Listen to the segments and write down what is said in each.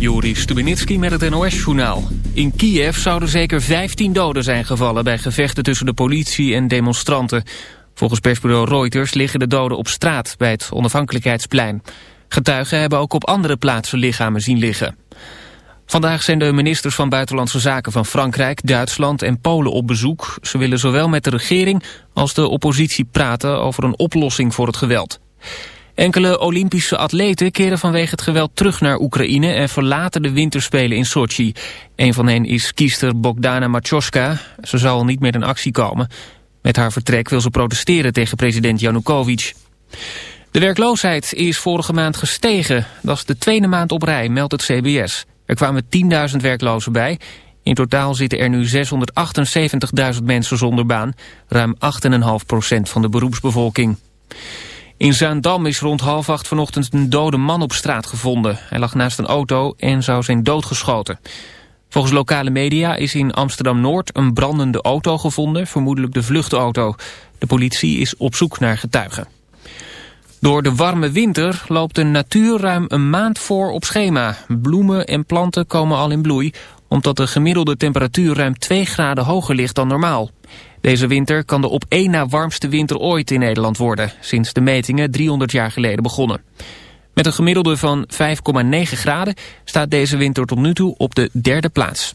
Juri Stubenitski met het NOS-journaal. In Kiev zouden zeker 15 doden zijn gevallen... bij gevechten tussen de politie en demonstranten. Volgens persbureau Reuters liggen de doden op straat... bij het onafhankelijkheidsplein. Getuigen hebben ook op andere plaatsen lichamen zien liggen. Vandaag zijn de ministers van Buitenlandse Zaken van Frankrijk, Duitsland en Polen op bezoek. Ze willen zowel met de regering als de oppositie praten over een oplossing voor het geweld. Enkele Olympische atleten keren vanwege het geweld terug naar Oekraïne en verlaten de winterspelen in Sochi. Een van hen is kiester Bogdana Machoska. Ze zal niet meer in actie komen. Met haar vertrek wil ze protesteren tegen president Janukovic. De werkloosheid is vorige maand gestegen. Dat is de tweede maand op rij, meldt het CBS. Er kwamen 10.000 werklozen bij. In totaal zitten er nu 678.000 mensen zonder baan. Ruim 8,5% van de beroepsbevolking. In Zaandam is rond half acht vanochtend een dode man op straat gevonden. Hij lag naast een auto en zou zijn doodgeschoten. Volgens lokale media is in Amsterdam-Noord een brandende auto gevonden, vermoedelijk de vluchtauto. De politie is op zoek naar getuigen. Door de warme winter loopt de natuur ruim een maand voor op schema. Bloemen en planten komen al in bloei, omdat de gemiddelde temperatuur ruim 2 graden hoger ligt dan normaal. Deze winter kan de op één na warmste winter ooit in Nederland worden, sinds de metingen 300 jaar geleden begonnen. Met een gemiddelde van 5,9 graden staat deze winter tot nu toe op de derde plaats.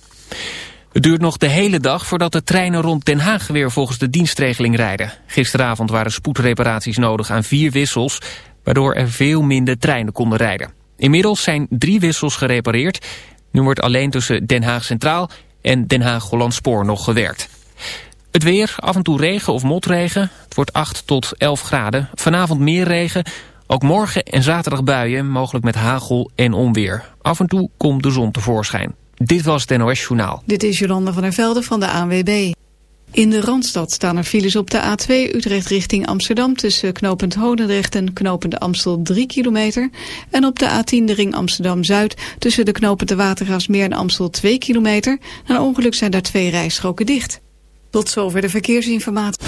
Het duurt nog de hele dag voordat de treinen rond Den Haag weer volgens de dienstregeling rijden. Gisteravond waren spoedreparaties nodig aan vier wissels, waardoor er veel minder treinen konden rijden. Inmiddels zijn drie wissels gerepareerd. Nu wordt alleen tussen Den Haag Centraal en Den Haag-Holland Spoor nog gewerkt. Het weer, af en toe regen of motregen. Het wordt 8 tot 11 graden. Vanavond meer regen. Ook morgen en zaterdag buien, mogelijk met hagel en onweer. Af en toe komt de zon tevoorschijn. Dit was het NOS Journaal. Dit is Jolanda van der Velde van de ANWB. In de Randstad staan er files op de A2 Utrecht richting Amsterdam... tussen knooppunt Hodendrecht en knooppunt Amstel 3 kilometer. En op de A10 de ring Amsterdam-Zuid tussen de knooppunt de Watergraafsmeer en Amstel 2 kilometer. Na een ongeluk zijn daar twee rijstroken dicht. Tot zover de verkeersinformatie.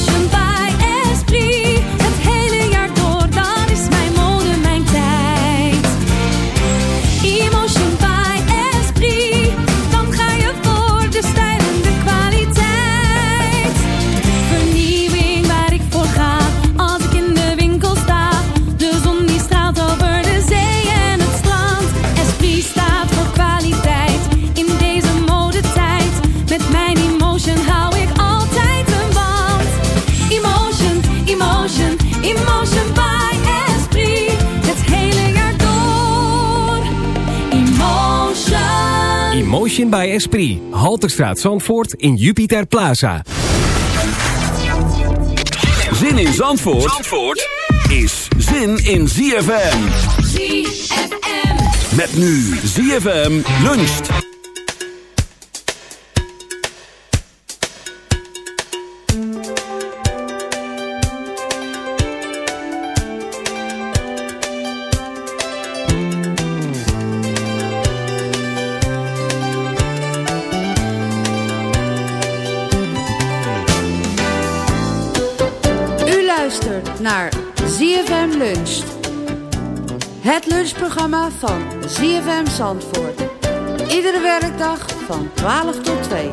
ocean Emotion by Esprit. Halterstraat Zandvoort in Jupiter Plaza. Zin in Zandvoort, Zandvoort is zin in ZFM. ZFM. Met nu ZFM luncht. Het lunchprogramma van ZFM Zandvoort. Iedere werkdag van 12 tot 2.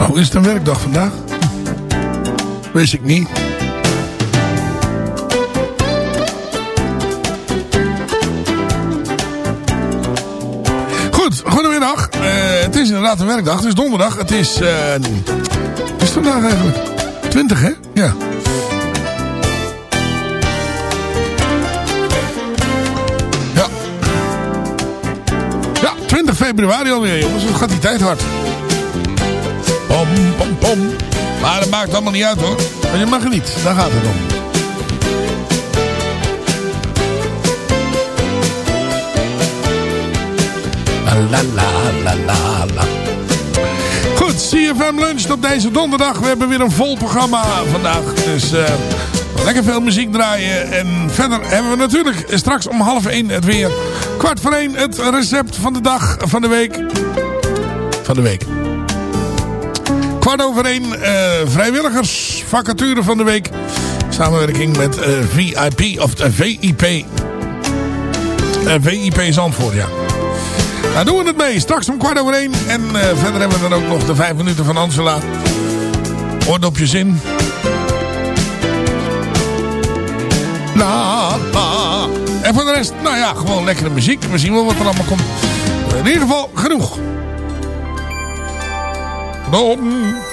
Oh, is het een werkdag vandaag? Weet ik niet. Goed, goedemiddag. Uh, het is inderdaad een werkdag. Het is donderdag. Het is... Is het vandaag eigenlijk? 20, hè? Ja. Ja. Ja, 20 februari alweer, jongens. Dan gaat die tijd hard. Pom, pom, pom. Maar dat maakt allemaal niet uit, hoor. Maar je mag er niet. Daar gaat het om. La la la la la. Goed, CFM Lunch op deze donderdag. We hebben weer een vol programma vandaag. Dus uh, lekker veel muziek draaien. En verder hebben we natuurlijk straks om half één het weer. Kwart voor één het recept van de dag, van de week. Van de week. Kwart over één uh, vrijwilligers vacature van de week. Samenwerking met uh, VIP of VIP. VIP Zandvoort, ja. Daar doen we het mee. Straks om kwart over één. En uh, verder hebben we dan ook nog de vijf minuten van Angela. Orde op je zin. La, la. En voor de rest, nou ja, gewoon lekkere muziek. We zien wel wat er allemaal komt. In ieder geval, genoeg. Dom.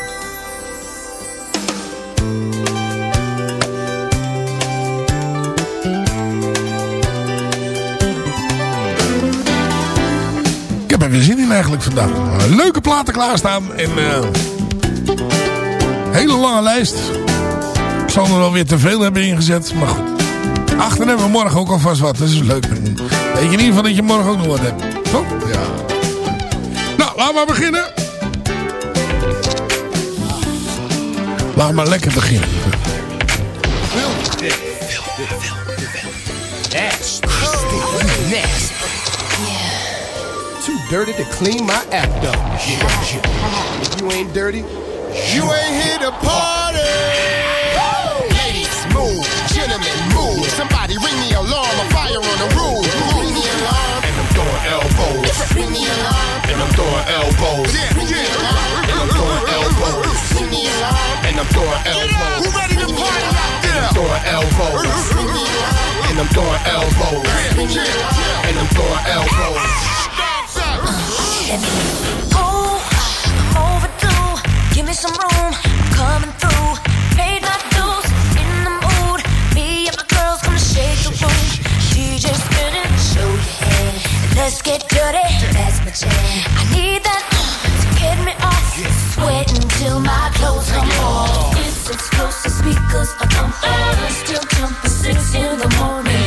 Er zin in eigenlijk vandaag. Leuke platen klaarstaan. En uh, hele lange lijst. Ik zal er wel weer te veel hebben ingezet. Maar goed. Achter hebben we morgen ook alvast wat. Dat is leuk. Weet je in ieder geval dat je morgen ook nog wat hebt. Toch? Ja. Nou, laten we maar beginnen. We maar lekker beginnen. Nasty. Nasty. Too dirty to clean my act up. If you ain't dirty, you ain't here to party. Ladies, move. Gentlemen, move. Somebody ring the alarm. A fire on the roof. Ring the alarm. And I'm throwing elbows. Ring the alarm. And I'm throwing elbows. Yeah, yeah. And I'm throwing elbows. Ring the alarm. And I'm throwing elbows. Who ready to party out there? And I'm throwing elbows. And I'm throwing elbows. And I'm throwing elbows. I'm overdue. Give me some room. I'm coming through. Paid my dues. In the. Me and my girls gonna speakers. Are thumping. Still jumping six in the morning.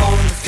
Oh.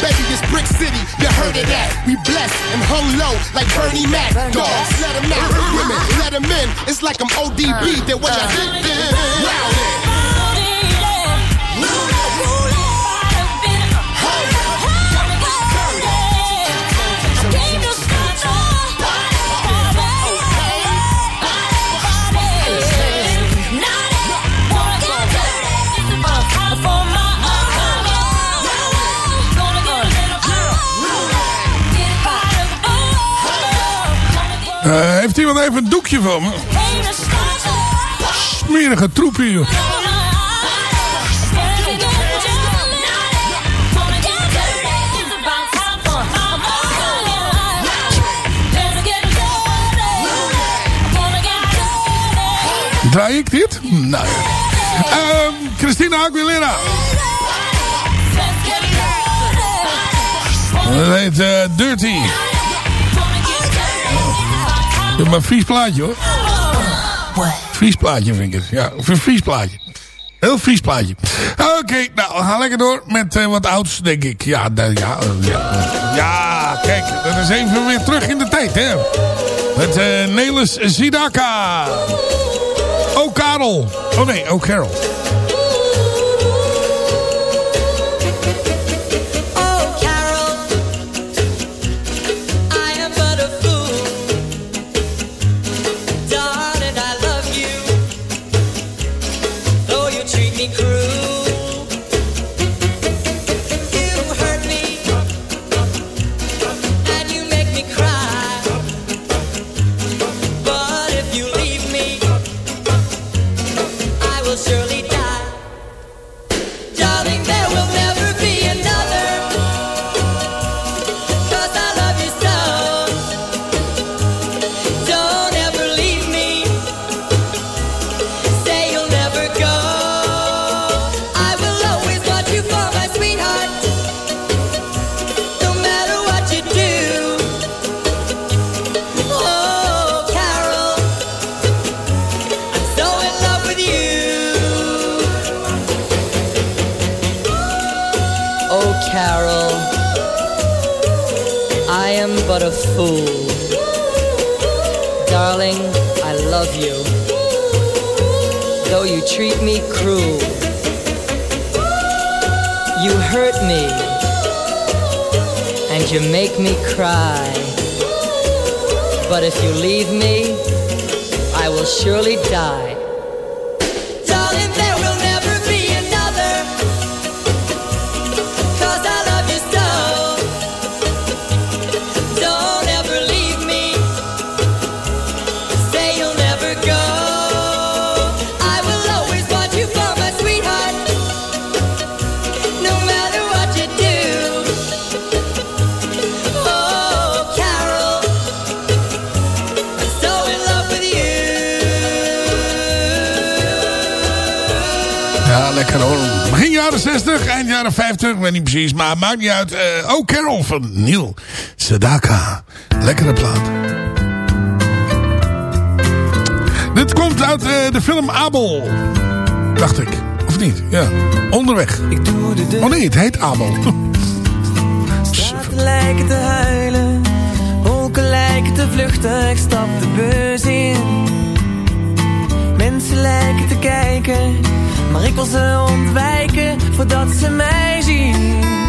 baby, it's Brick City. You heard of that? We blessed and hung low like Bernie Mac. Dogs, let 'em out. Women, let 'em in. It's like I'm ODB. Then what I did then. Rowdy. Eh, iemand even een doekje voor me? Smerige troep hier. Draai ik dit? Nou. Ehm, Christina Aguilera. Dat heet eh, Dirty. Maar een vies plaatje hoor. Vies plaatje vind ik het. Ja, een vies plaatje. Heel vies plaatje. Oké, nou, we gaan lekker door met eh, wat ouds, denk ik. Ja, eh, ja, ja, kijk, dat is even weer terug in de tijd, hè. Met eh Nelis Zidaka. Oh, Karel. Oh nee, oh, Carol. Treat me cruel. You hurt me, and you make me cry. But if you leave me, I will surely die. Jaren 60, eind jaren 50, weet niet precies, maar maakt niet uit. Eh, oh, Carol van Neil Sedaka. Lekkere plaat. Dit komt uit eh, de film Abel. Dacht ik. Of niet? Ja. Onderweg. Oh nee, het heet Abel. Straten lijken te huilen, wolken lijken te vluchten. Ik stap de bus in. Mensen lijken te kijken, maar ik wil ze ontwijken voordat ze mij zien.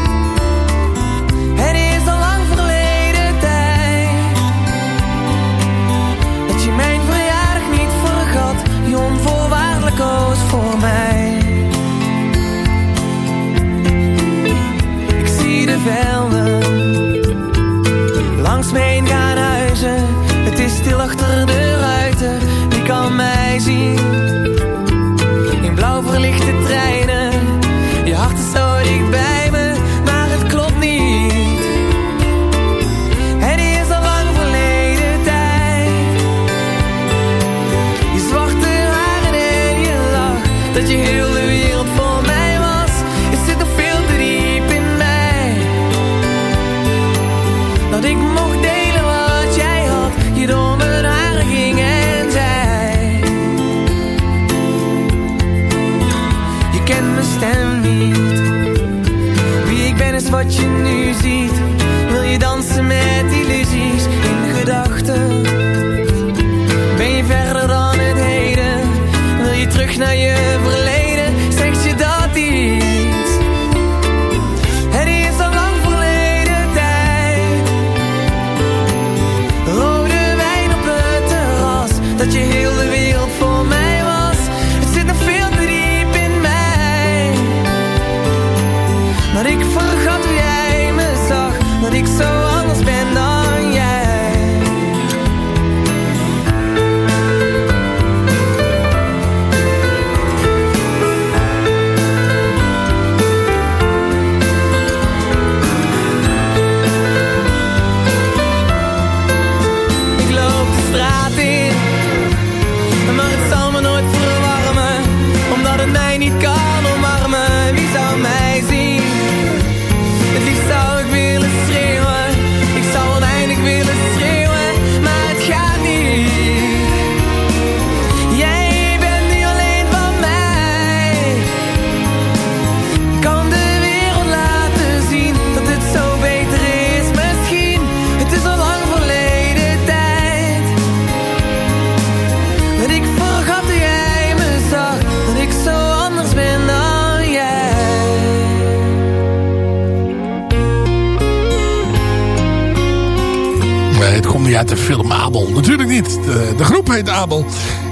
natuurlijk niet. De, de, groep heet Abel.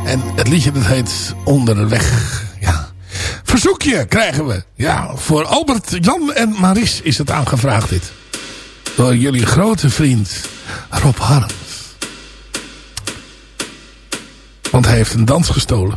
En het liedje dat heet Onderweg. Ja. Verzoekje krijgen we. Ja, voor Albert, Jan en Maris is het aangevraagd dit. Door jullie grote vriend Rob Harms. Want hij heeft een dans gestolen.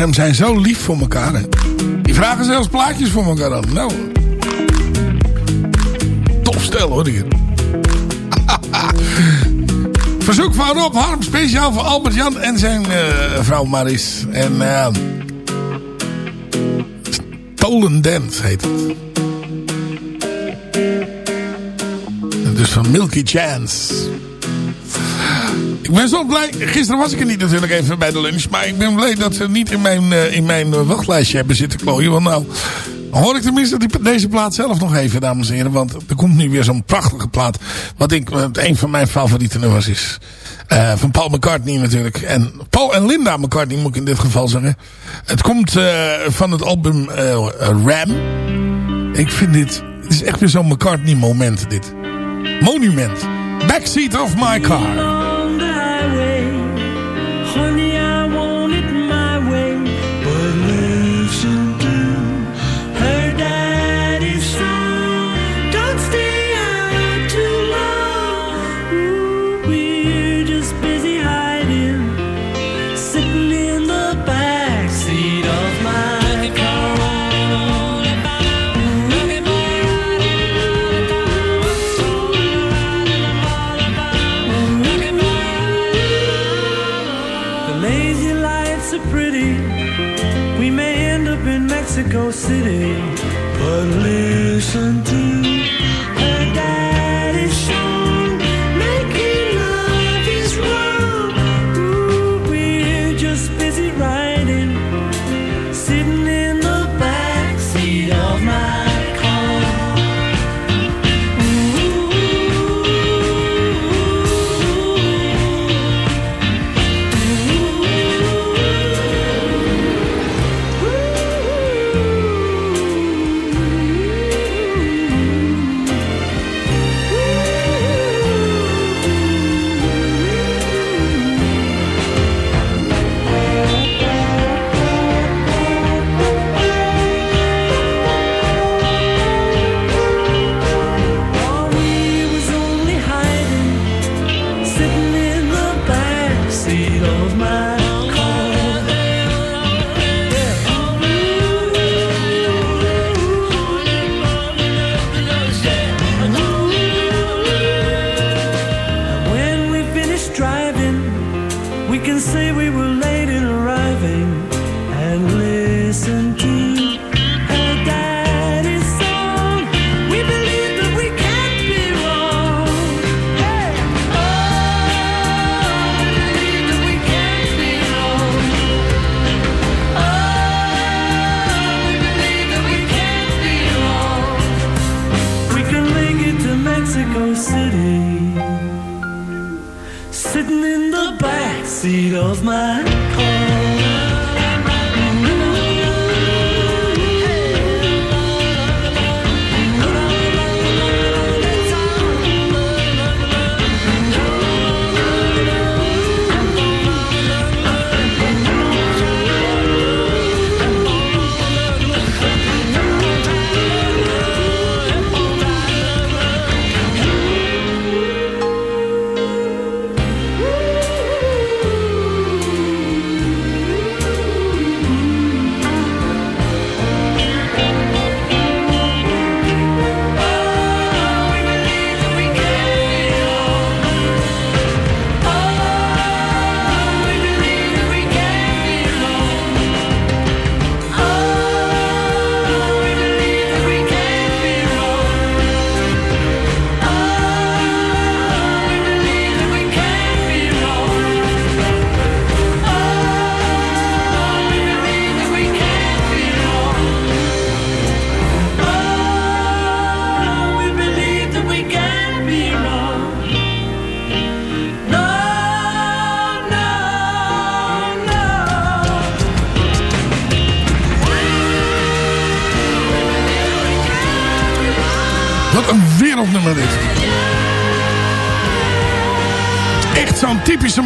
CFM zijn zo lief voor elkaar. Die vragen zelfs plaatjes voor elkaar aan. Nou, top stel hoor hier. Verzoek van Rob Harm, speciaal voor Albert Jan en zijn eh, vrouw Maris. En eh Stolen Dance heet het. En Dus van Milky Chance. Ik ben zo blij. Gisteren was ik er niet natuurlijk even bij de lunch. Maar ik ben blij dat ze niet in mijn, eh, in mijn eh, wachtlijstje hebben zitten klooien. Want nou, hoor ik tenminste die, deze plaat zelf nog even, dames en heren. Want er komt nu weer zo'n prachtige plaat. Wat ik, een van mijn favoriete nummers is. Eh, van Paul McCartney natuurlijk. En Paul en Linda McCartney moet ik in dit geval zeggen. Het komt van het album Ram. Ik vind dit... Het is echt weer zo'n McCartney moment dit. Monument. Backseat of my car.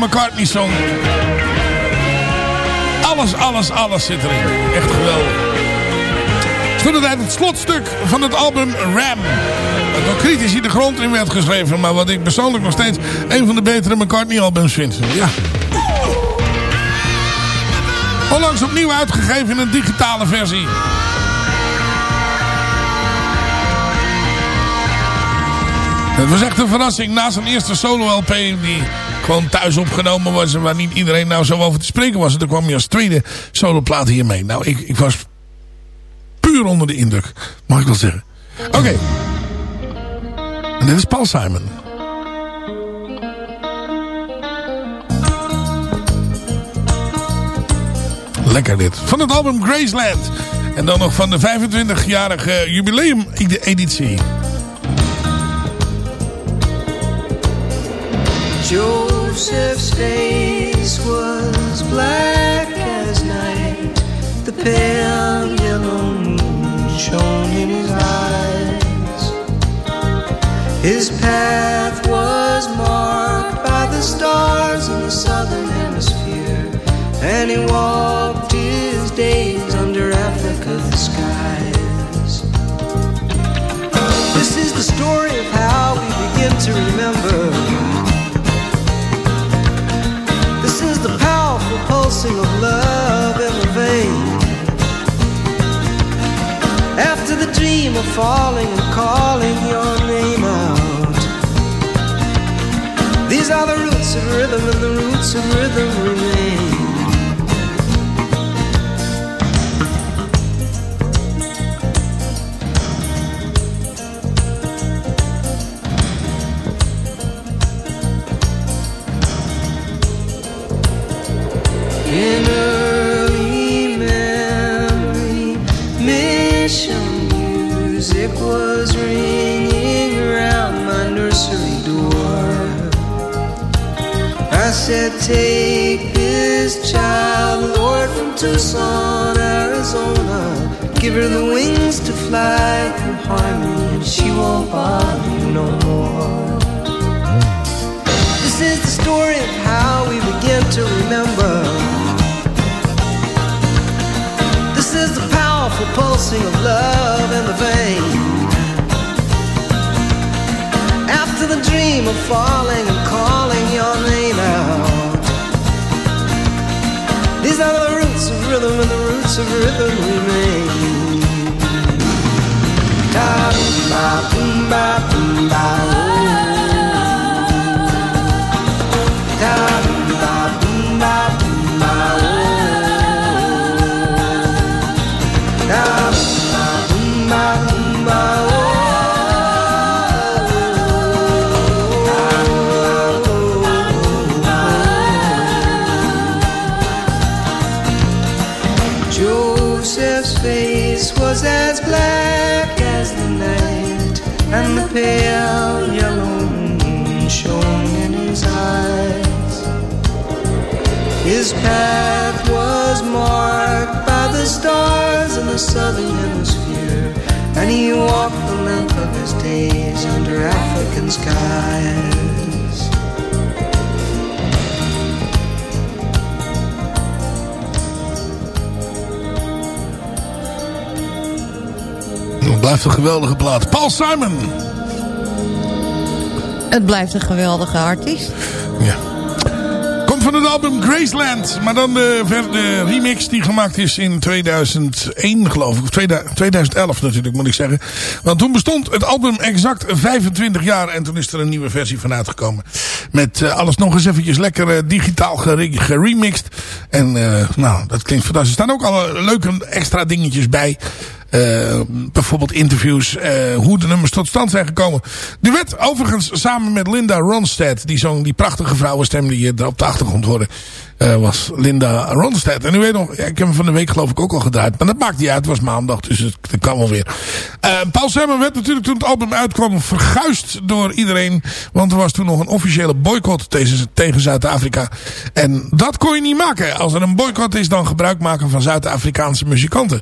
McCartney song. Alles, alles, alles zit erin. Echt geweldig. Stond het het slotstuk van het album Ram. Dat door critici de grond in werd geschreven. Maar wat ik persoonlijk nog steeds een van de betere McCartney albums vind. Ja. Onlangs opnieuw uitgegeven in een digitale versie. Het was echt een verrassing. Na zijn eerste solo-LP die gewoon thuis opgenomen was... en waar niet iedereen nou zo over te spreken was. En toen kwam hij als tweede soloplaat hiermee. Nou, ik, ik was puur onder de indruk. Mag ik wel zeggen. Oké. En dit is Paul Simon. Lekker dit. Van het album Graceland. En dan nog van de 25-jarige jubileum editie. Joseph's face was black as night. The pale yellow moon shone in his eyes. His path was marked by the stars falling and calling your name out. These are the roots of rhythm, and the roots of rhythm remain. Tucson, Arizona. Give her the wings to fly through harmony, and she won't bother you no more. This is the story of how we begin to remember. This is the powerful pulsing of love in the vein. After the dream of falling and calling your name out. These are the roots of rhythm, and the roots of rhythm remain. Da boom ba boom ba ba Skies. Het blijft een geweldige plaat. Paul Simon. Het blijft een geweldige artiest. Ja. Het album Graceland. Maar dan de, de remix die gemaakt is in 2001 geloof ik. Of 2011 natuurlijk moet ik zeggen. Want toen bestond het album exact 25 jaar. En toen is er een nieuwe versie van uitgekomen. Met eh, alles nog eens eventjes lekker eh, digitaal gere- geremixed. En eh, nou, dat klinkt fantastisch. Er staan ook alle leuke extra dingetjes bij. Eh, bijvoorbeeld interviews, eh, hoe de nummers tot stand zijn gekomen. Duet overigens samen met Linda Ronstadt. Die zong die prachtige vrouwenstem die je er op de achtergrond hoorde. eh, was Linda Ronstadt. En u weet nog, ja, ik heb hem van de week geloof ik ook al gedraaid. Maar dat maakt niet uit, het was maandag, dus het, dat kan wel weer. Eh, Paul Simon werd natuurlijk toen het album uitkwam verguisd door iedereen. Want er was toen nog een officiële boycott tegen, tegen Zuid-Afrika. En dat kon je niet maken. Als er een boycott is, dan gebruik maken van Zuid-Afrikaanse muzikanten.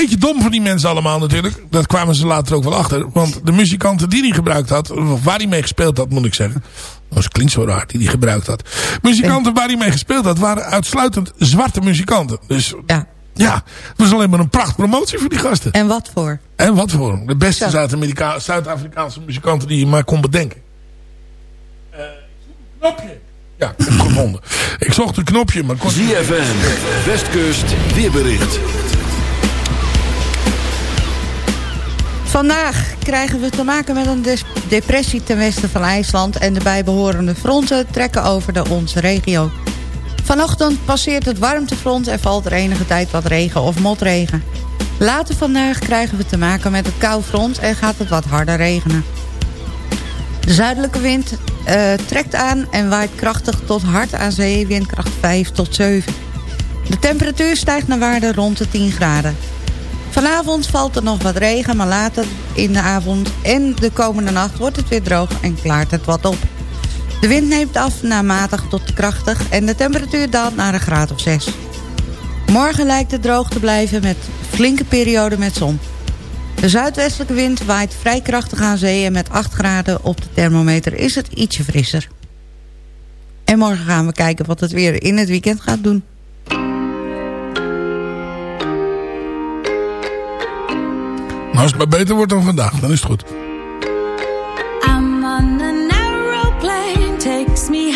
Beetje dom van die mensen allemaal natuurlijk. Dat kwamen ze later ook wel achter. Want de muzikanten die hij gebruikt had. Of waar hij mee gespeeld had moet ik zeggen. Dat klinkt zo raar die hij gebruikt had. Muzikanten waar hij mee gespeeld had waren uitsluitend zwarte muzikanten. Dus Ja. ja, het was alleen maar een pracht promotie voor die gasten. En wat voor? En wat voor? De beste Zuid-Afrikaanse muzikanten die je maar kon bedenken. Eh, knopje. Ja, ik heb gevonden. Ik zocht een knopje, maar... kon- ZFM, Westkust, weerbericht. Vandaag krijgen we te maken met een depressie ten westen van IJsland... en de bijbehorende fronten trekken over de onze regio. Vanochtend passeert het warmtefront en valt er enige tijd wat regen of motregen. Later vandaag krijgen we te maken met het koufront en gaat het wat harder regenen. De zuidelijke wind eh, trekt aan en waait krachtig tot hard aan zee, windkracht 5 tot 7. De temperatuur stijgt naar waarde rond de 10 graden. Vanavond valt er nog wat regen, maar later in de avond en de komende nacht wordt het weer droog en klaart het wat op. De wind neemt af naar matig tot krachtig en de temperatuur daalt naar een graad of 6. Morgen lijkt het droog te blijven met flinke perioden met zon. De zuidwestelijke wind waait vrij krachtig aan zee... en met 8 graden op de thermometer is het ietsje frisser. En morgen gaan we kijken wat het weer in het weekend gaat doen. Nou, als het maar beter wordt dan vandaag, dan is het goed. Takes me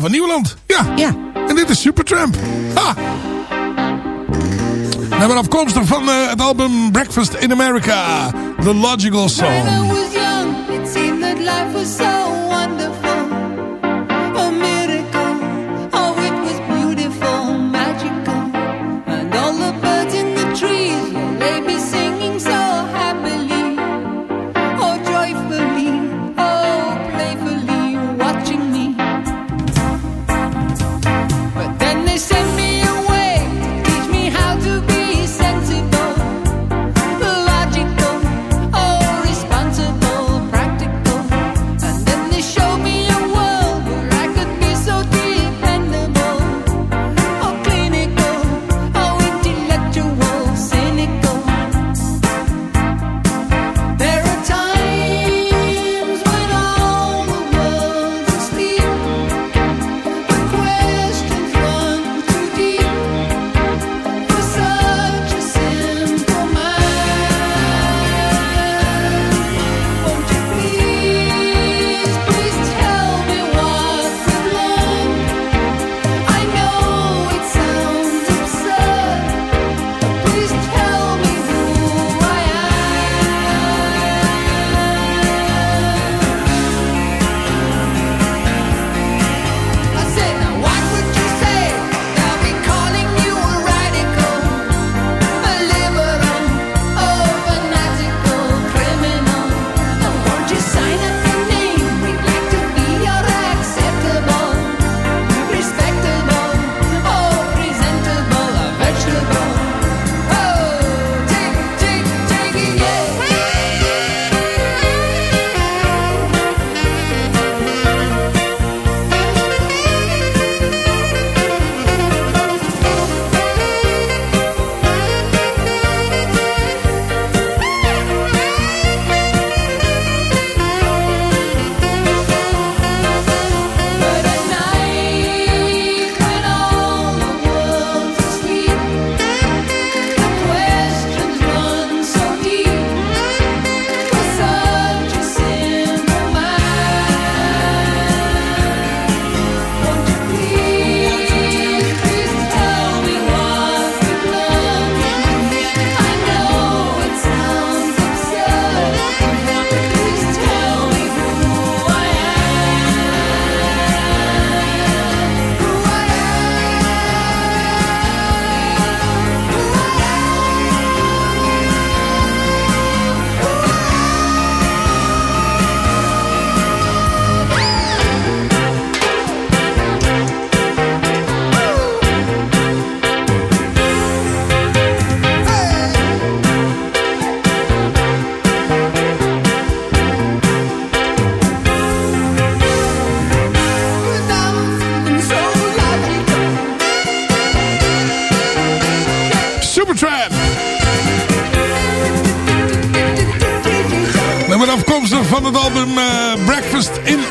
Van Nieuwland. Ja. ja. En dit is Supertramp. Ha! We hebben afkomstig van eh, het album Breakfast in America. The Logical Song.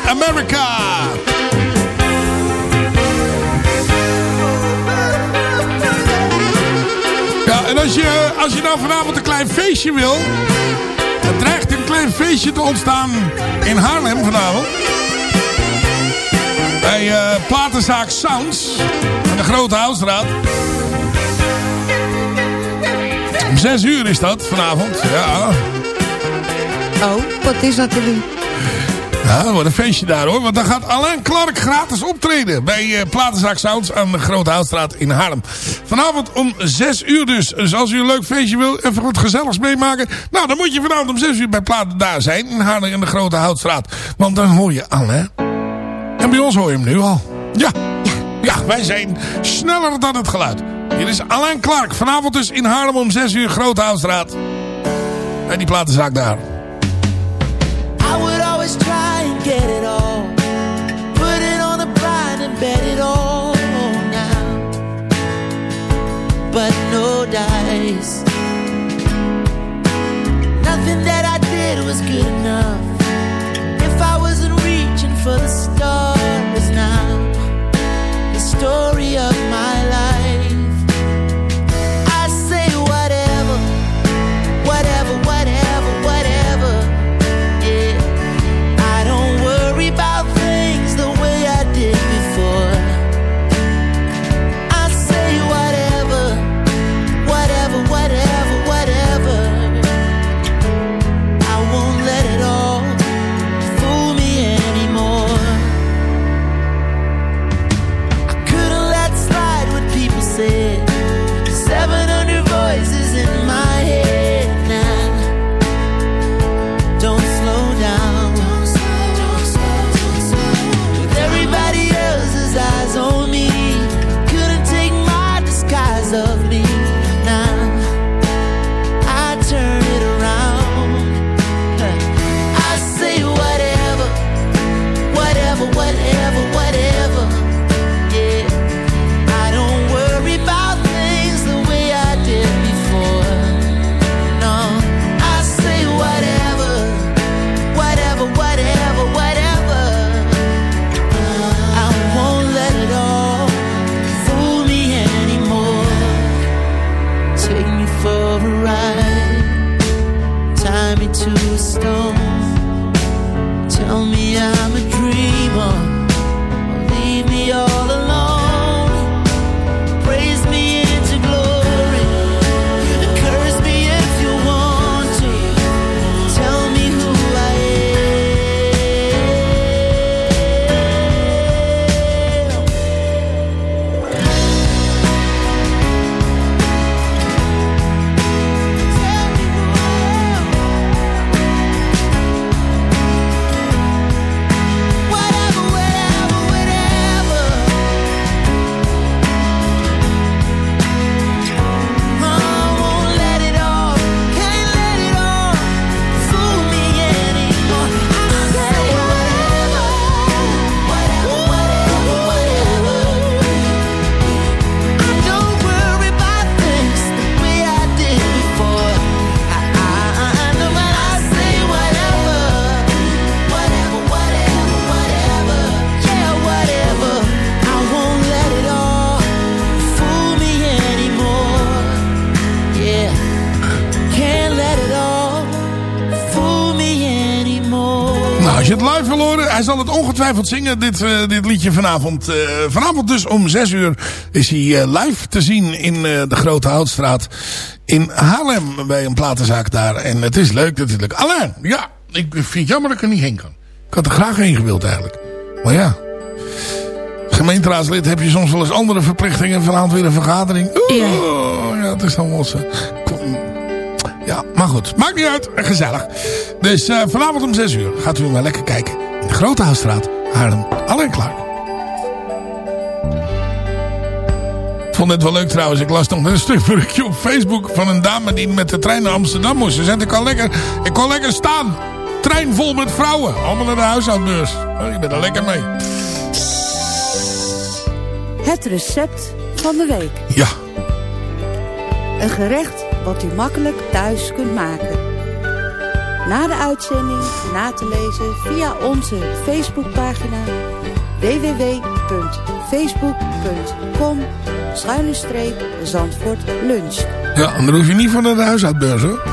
America. Ja, en als je, als je nou vanavond een klein feestje wil... Er dreigt een klein feestje te ontstaan in Haarlem vanavond. Bij eh, Platenzaak Sounds. Aan de Grote Houtstraat. Om zes uur is dat vanavond. Ja. Oh, wat is dat doen? Ja, wat een feestje daar hoor. Want dan gaat Alain Clark gratis optreden. Bij uh, Platenzaak Sounds aan de Grote Houtstraat in Haarlem. Vanavond om 6 uur dus. Dus als u een leuk feestje wil, even wat gezelligs meemaken. Nou, dan moet je vanavond om 6 uur bij Platen daar zijn. In Haarlem in de Grote Houtstraat. Want dan hoor je Alain. En bij ons hoor je hem nu al. Ja, ja, ja wij zijn sneller dan het geluid. Hier is Alain Clark. Vanavond dus in Haarlem om 6 uur Grote Houtstraat. En die platenzaak daar. Dice. Nothing that I did was good enough. If I wasn't reaching for the stars now. The story of my ongetwijfeld zingen, dit, eh, dit liedje vanavond. Eh, vanavond dus om 6 uur is hij eh, live te zien in de Grote Houtstraat in Haarlem bij een platenzaak daar. En het is leuk natuurlijk. Alain, ja, ik vind het jammer dat ik er niet heen kan. Ik had er graag heen gewild eigenlijk. Maar ja, gemeenteraadslid heb je soms wel eens andere verplichtingen. Vanavond weer een vergadering. Oeh, ja. het is dan wel zo. Ja, maar goed. Maakt niet uit. Gezellig. Dus vanavond om 6 uur gaat u maar lekker kijken. In de Grote Houtstraat, Haarlem. Alleen klaar. Ik vond het wel leuk trouwens. Ik las nog een stuk berichtje op Facebook van een dame die met de trein naar Amsterdam moest. Ze zei, ik kan lekker, ik kon lekker staan. Trein vol met vrouwen. Allemaal naar de huishoudbeurs. Oh, je bent er lekker mee. Het recept van de week. Ja. Een gerecht wat u makkelijk thuis kunt maken. Na de uitzending na te lezen via onze Facebookpagina www.facebook.com schuine Zandvoort Lunch. Ja, en dan hoef je niet van naar de huishoudbeurs hoor.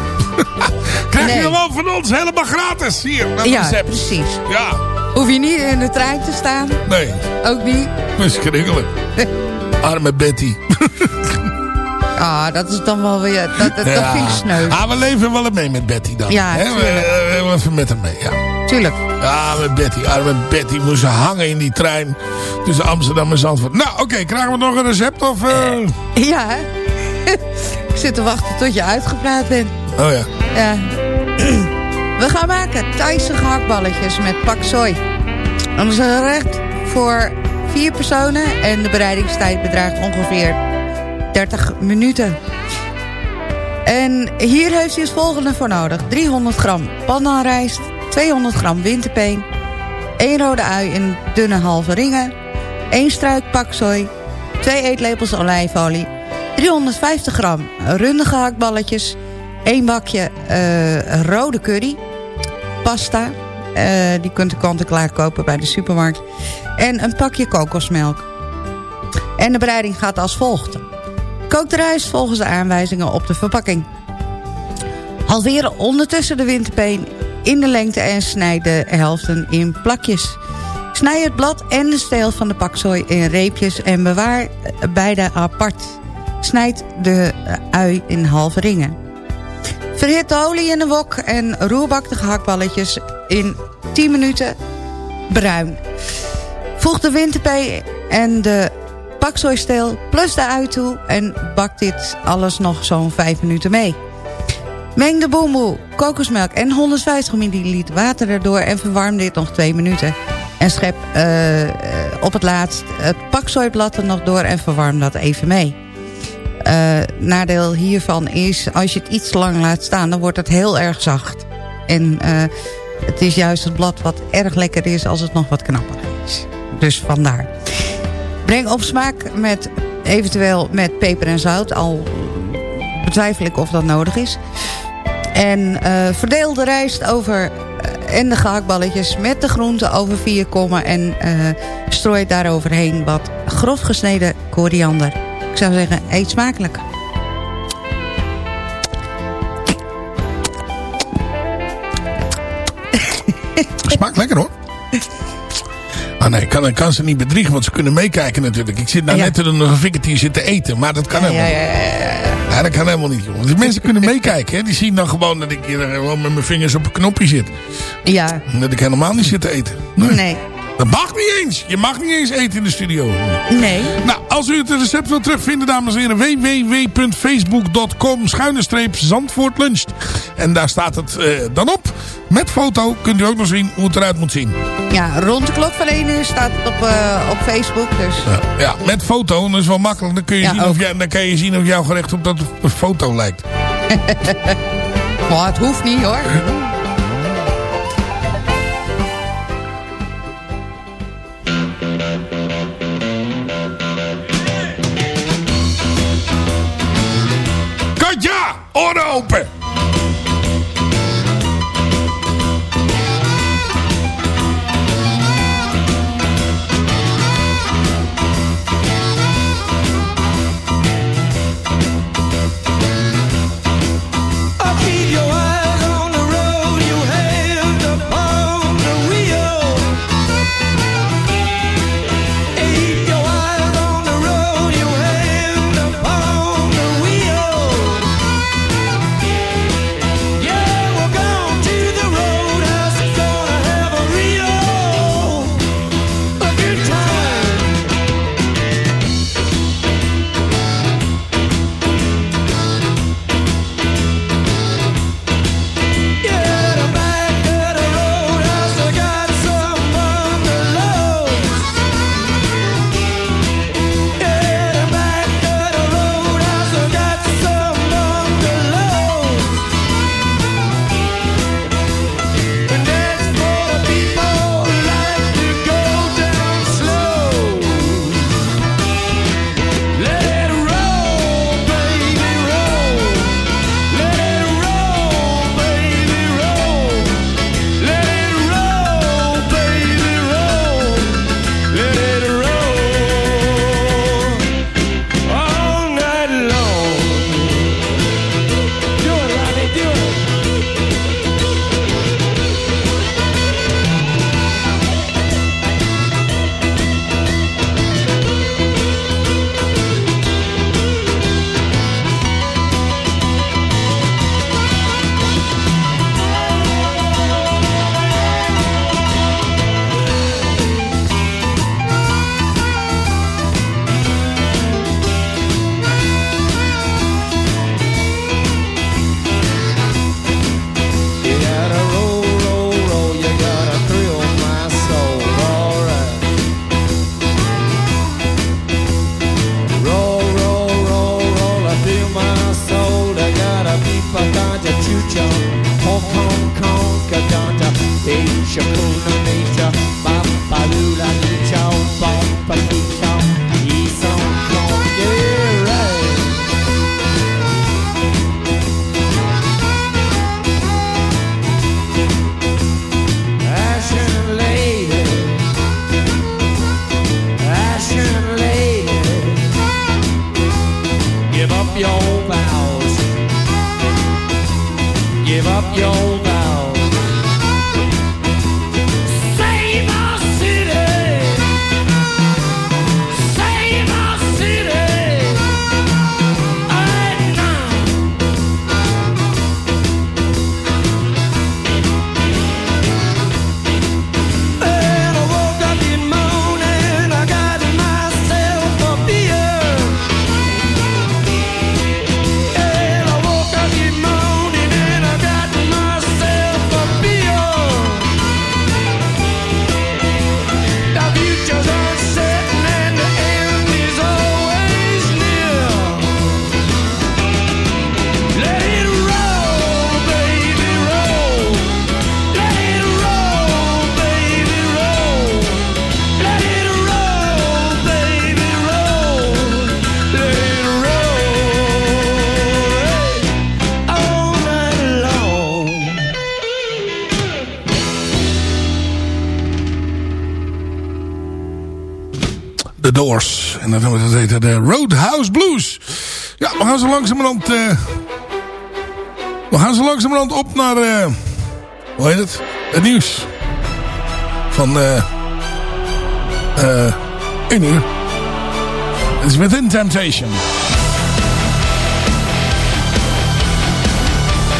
Krijg je gewoon van ons helemaal gratis hier. Met Ja, recept. precies. Ja, Hoef je niet in de trein te staan. nee. Ook niet. Verschrikkelijk. Arme Betty. Ah, dat is dan wel weer... Dat, dat, Ja. vind ik sneu. Ah, we leven wel mee met Betty dan. Ja, we, we, even met haar mee, ja. Tuurlijk. Ja, met Betty. Arme Betty moest ze hangen in die trein tussen Amsterdam en Zandvoort. Nou, oké, krijgen we nog een recept of... eh? Ja, hè? ik zit te wachten tot je uitgepraat bent. Oh ja. Ja. We gaan maken Thaise gehaktballetjes met pak soy. Dat is een gerecht voor vier personen en de bereidingstijd bedraagt ongeveer 30 minuten. En hier heeft u het volgende voor nodig. 300 gram pandanrijst, 200 gram winterpeen, 1 rode ui in dunne halve ringen, 1 struik paksoi, 2 eetlepels olijfolie, 350 gram runde gehaktballetjes, 1 bakje eh, rode curry, pasta, eh, die kunt u kant-en-klaar kopen bij de supermarkt, en een pakje kokosmelk. En de bereiding gaat als volgt. Kook de rijst volgens de aanwijzingen op de verpakking. Halveren ondertussen de winterpeen in de lengte en snijd de helften in plakjes. Snij het blad en de steel van de paksoi in reepjes en bewaar beide apart. Snijd de ui in halve ringen. Verhit de olie in de wok en roerbak de gehaktballetjes in 10 minuten bruin. Voeg de winterpee en de paksooisteel plus de ui toe en bak dit alles nog zo'n 5 minuten mee. Meng de boemboe, kokosmelk en 150 ml water erdoor en verwarm dit nog 2 minuten. En schep eh, eh, op het laatst het paksooiblad er nog door en verwarm dat even mee. Eh, nadeel hiervan is, als je het iets lang laat staan, dan wordt het heel erg zacht. En het is juist het blad wat erg lekker is als het nog wat knapper is. Dus vandaar. Breng op smaak met eventueel met peper en zout. Al betwijfel ik of dat nodig is. En eh, verdeel de rijst over eh, en de gehaktballetjes met de groenten over vier kommen. En eh, strooi daaroverheen wat grof gesneden koriander. Ik zou zeggen, eet smakelijk. Ah nee, ik kan, ik kan ze niet bedriegen, want ze kunnen meekijken natuurlijk. Ik zit nou net in een fikkertje zitten eten, maar dat kan helemaal niet. Ja, dat kan helemaal niet, jongen. Die mensen kunnen meekijken, hè. Die zien dan gewoon dat ik hier gewoon met mijn vingers op een knopje zit. Ja. Dat ik helemaal niet zit te eten. Nee. Dat mag niet eens. Je mag niet eens eten in de studio. Nee. Nou, als u het recept wilt terugvinden, dames en heren, www.facebook.com schuine streep Zandvoort luncht. En daar staat het eh, dan op. Met foto kunt u ook nog zien hoe het eruit moet zien. Ja, rond de klok van 1 uur staat het op, eh, op Facebook. Dus. Ja, ja, met foto, dat is wel makkelijk. Dan kun je, Ja, zien, ook. of jij, dan kan je zien of jouw gerecht op dat foto lijkt. Maar het hoeft niet hoor. open! langzamerhand... Uh, we gaan zo langzamerhand op naar... Uh, hoe heet het? Het nieuws. Van... eh. Uh, in uur. Het is Within Temptation.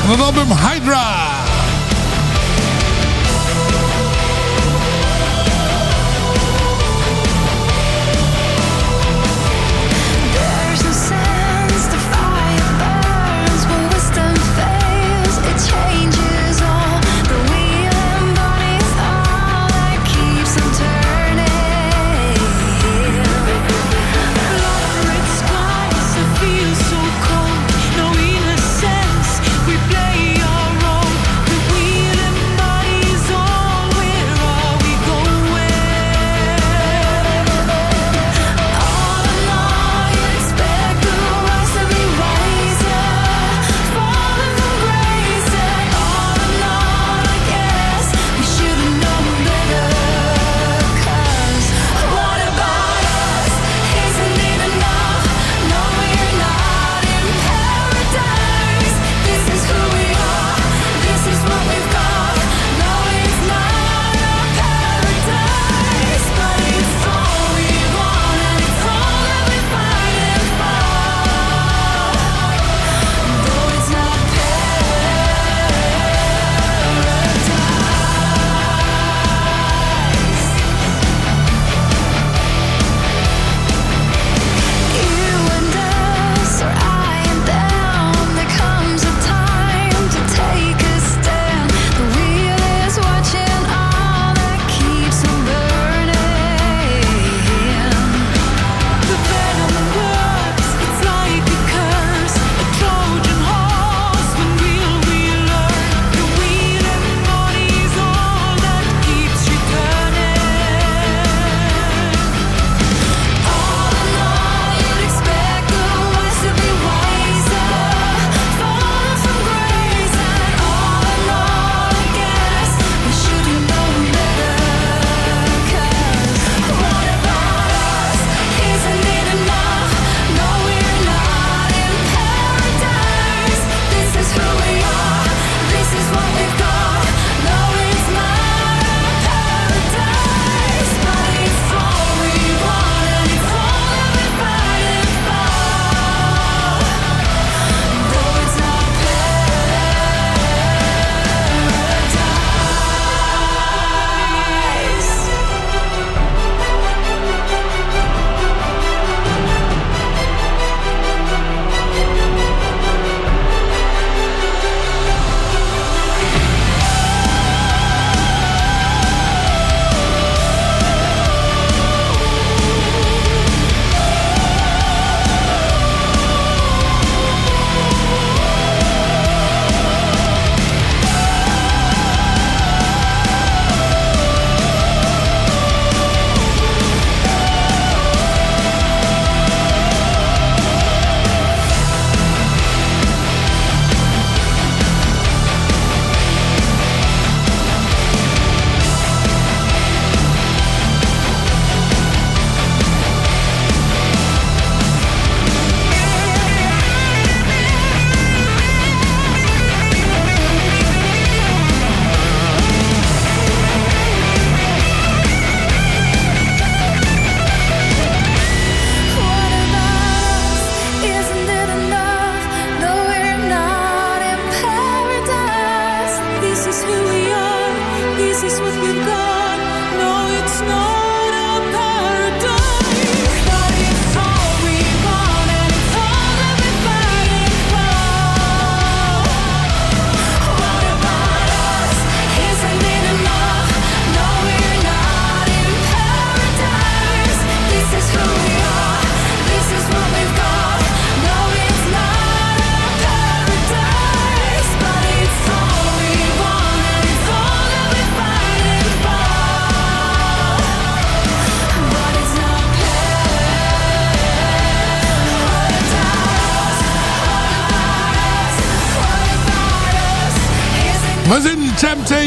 Van het album Hydra.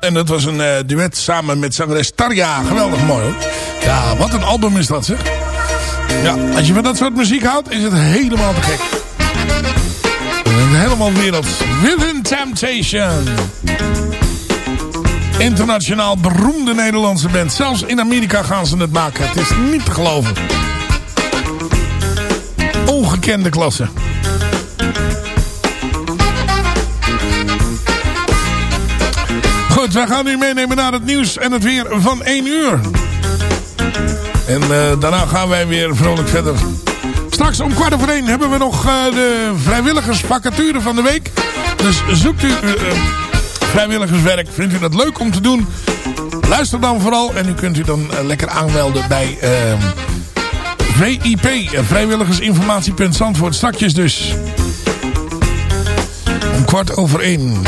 En dat was een uh, duet samen met zangeres Tarja. Geweldig mooi hoor. Ja, wat een album is dat zeg. Ja, als je van dat soort muziek houdt, is het helemaal te gek. Helemaal wereld. Within Temptation. Internationaal beroemde Nederlandse band. Zelfs in Amerika gaan ze het maken. Het is niet te geloven. Ongekende klasse. Goed, wij gaan u meenemen naar het nieuws en het weer van 1 uur. En uh, daarna gaan wij weer vrolijk verder. Straks om kwart over één hebben we nog uh, de vrijwilligersvacature van de week. Dus zoekt u uh, vrijwilligerswerk. Vindt u dat leuk om te doen? Luister dan vooral en u kunt u dan lekker aanmelden bij VIP. Vrijwilligersinformatiepunt Zandvoort. Straks dus. Om kwart over één.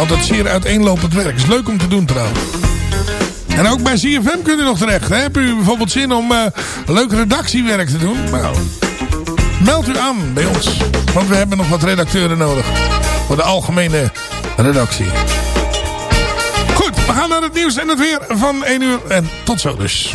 Altijd zeer uiteenlopend werk. Is leuk om te doen trouwens. En ook bij CFM kunt u nog terecht. Hè? Hebt u bijvoorbeeld zin om uh, leuk redactiewerk te doen? Nou, meld u aan bij ons. Want we hebben nog wat redacteuren nodig. Voor de algemene redactie. Goed, we gaan naar het nieuws en het weer van 1 uur. En tot zo dus.